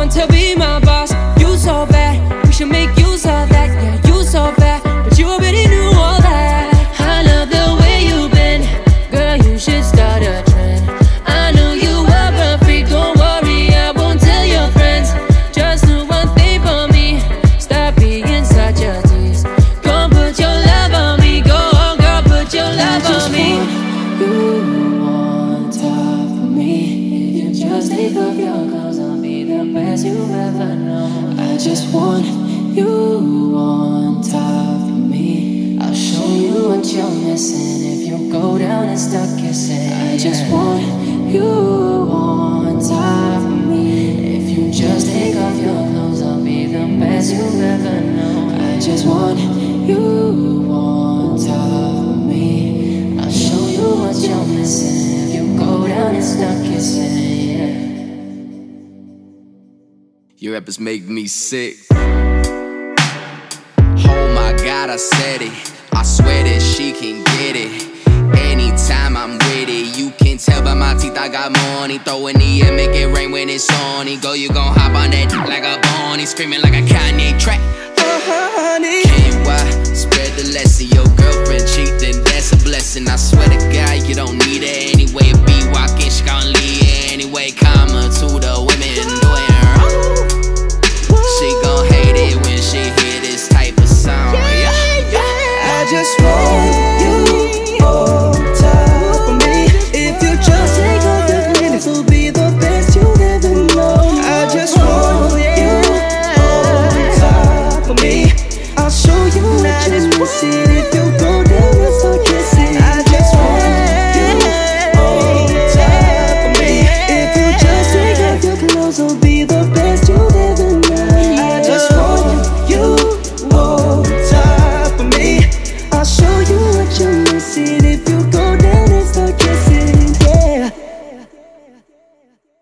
want to be my boss. You so bad, we should make use of that. Yeah, you so bad, but you already knew all that. I love the way you bend, girl. You should start a trend. I know you are perfect. Don't worry, I won't tell your friends. Just do one thing for me. Stop being such a tease. Go put your love on me. Go on, girl, put your love on me. You on top of me. If you just take off your clothes, I'll be best you've ever known. I just want you on top of me. I'll show you what you're missing if you go down and start kissing. I just want you on top of me. If you just take off your clothes, I'll be the best you've ever known. I just want you on top of me. I'll show you what you're missing Your rappers make me sick. Oh my god, I said it. I swear that she can get it. Anytime I'm with it, you can tell by my teeth I got money. Throw in the air, make it rain when it's. He go, you gon' hop on that like a bunny, screaming like a Kanye track. honey. Can't why spread the lesson. Your girlfriend cheat, then that's a blessing. I swear to God, you don't need it anyway. Be walking, she gon' leave você.